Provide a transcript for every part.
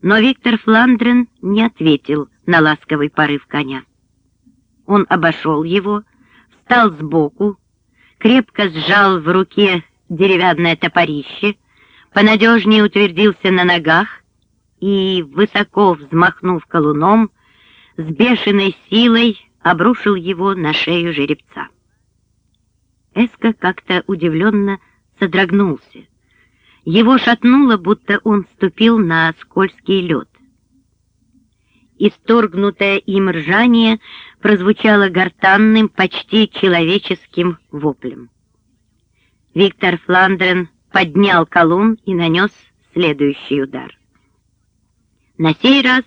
Но Виктор Фландрен не ответил на ласковый порыв коня. Он обошел его, встал сбоку, крепко сжал в руке деревянное топорище, понадежнее утвердился на ногах и, высоко взмахнув колуном, с бешеной силой обрушил его на шею жеребца. Эска как-то удивленно содрогнулся. Его шатнуло, будто он ступил на скользкий лед. Исторгнутое им ржание прозвучало гортанным, почти человеческим воплем. Виктор Фландрен поднял колун и нанес следующий удар. На сей раз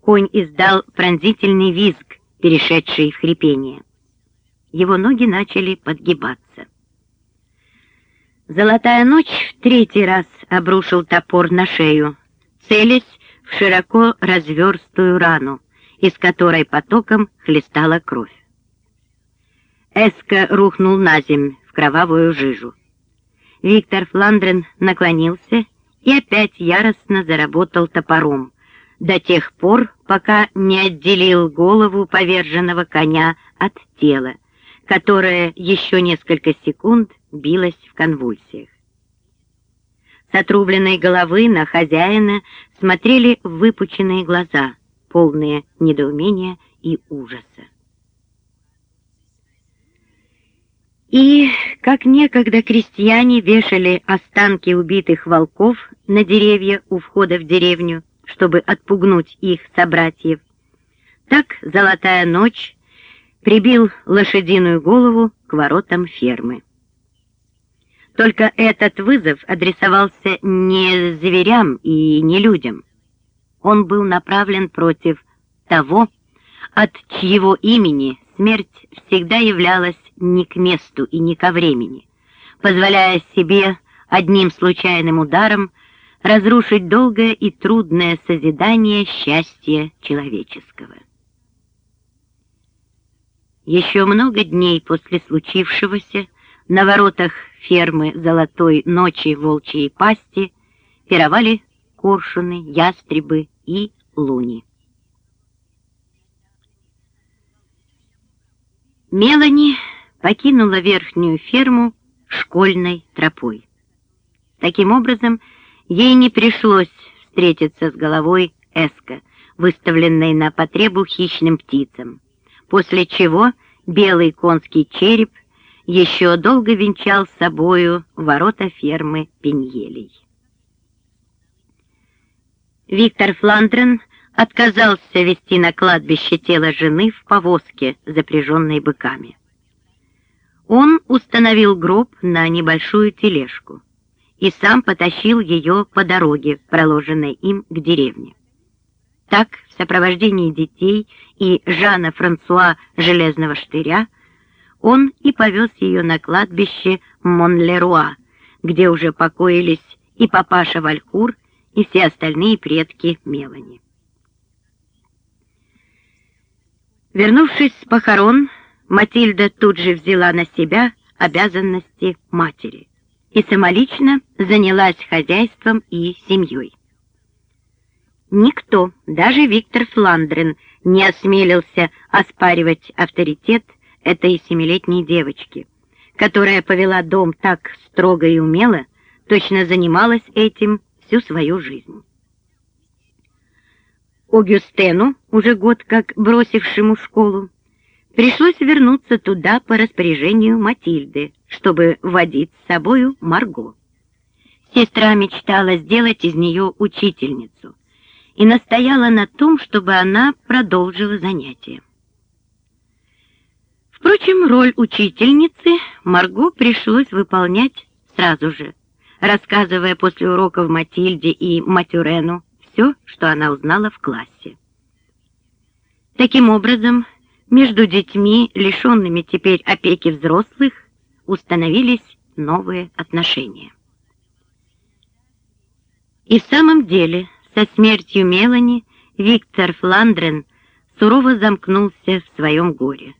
конь издал пронзительный визг, перешедший в хрипение. Его ноги начали подгибаться. Золотая ночь в третий раз обрушил топор на шею, целясь в широко разверстую рану, из которой потоком хлестала кровь. Эска рухнул на земь в кровавую жижу. Виктор Фландрен наклонился и опять яростно заработал топором, до тех пор, пока не отделил голову поверженного коня от тела, которое еще несколько секунд билось в конвульсиях. С отрубленной головы на хозяина смотрели выпученные глаза, полные недоумения и ужаса. И, как некогда крестьяне вешали останки убитых волков на деревья у входа в деревню, чтобы отпугнуть их собратьев. Так золотая ночь прибил лошадиную голову к воротам фермы. Только этот вызов адресовался не зверям и не людям. Он был направлен против того, от чьего имени смерть всегда являлась не к месту и не ко времени, позволяя себе одним случайным ударом разрушить долгое и трудное созидание счастья человеческого. Еще много дней после случившегося на воротах фермы Золотой Ночи Волчьей Пасти пировали коршуны, ястребы и луни. Мелани покинула верхнюю ферму школьной тропой. Таким образом, Ей не пришлось встретиться с головой эска, выставленной на потребу хищным птицам, после чего белый конский череп еще долго венчал собою ворота фермы Пеньелей. Виктор Фландрен отказался вести на кладбище тело жены в повозке, запряженной быками. Он установил гроб на небольшую тележку и сам потащил ее по дороге, проложенной им к деревне. Так, в сопровождении детей и Жана Франсуа Железного Штыря, он и повез ее на кладбище Монлеруа, где уже покоились и папаша Валькур, и все остальные предки Мелани. Вернувшись с похорон, Матильда тут же взяла на себя обязанности матери и самолично занялась хозяйством и семьей. Никто, даже Виктор Фландрен, не осмелился оспаривать авторитет этой семилетней девочки, которая повела дом так строго и умело, точно занималась этим всю свою жизнь. Огюстену, уже год как бросившему школу, пришлось вернуться туда по распоряжению Матильды, чтобы водить с собою Марго. Сестра мечтала сделать из нее учительницу и настояла на том, чтобы она продолжила занятия. Впрочем, роль учительницы Марго пришлось выполнять сразу же, рассказывая после уроков Матильде и Матюрену все, что она узнала в классе. Таким образом, между детьми, лишенными теперь опеки взрослых, установились новые отношения. И в самом деле, со смертью Мелани Виктор Фландрен сурово замкнулся в своем горе.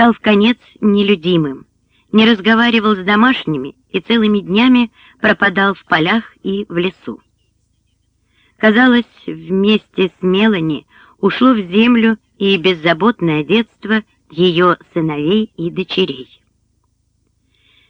Стал в конец нелюдимым, не разговаривал с домашними и целыми днями пропадал в полях и в лесу. Казалось, вместе с Мелани ушло в землю и беззаботное детство ее сыновей и дочерей.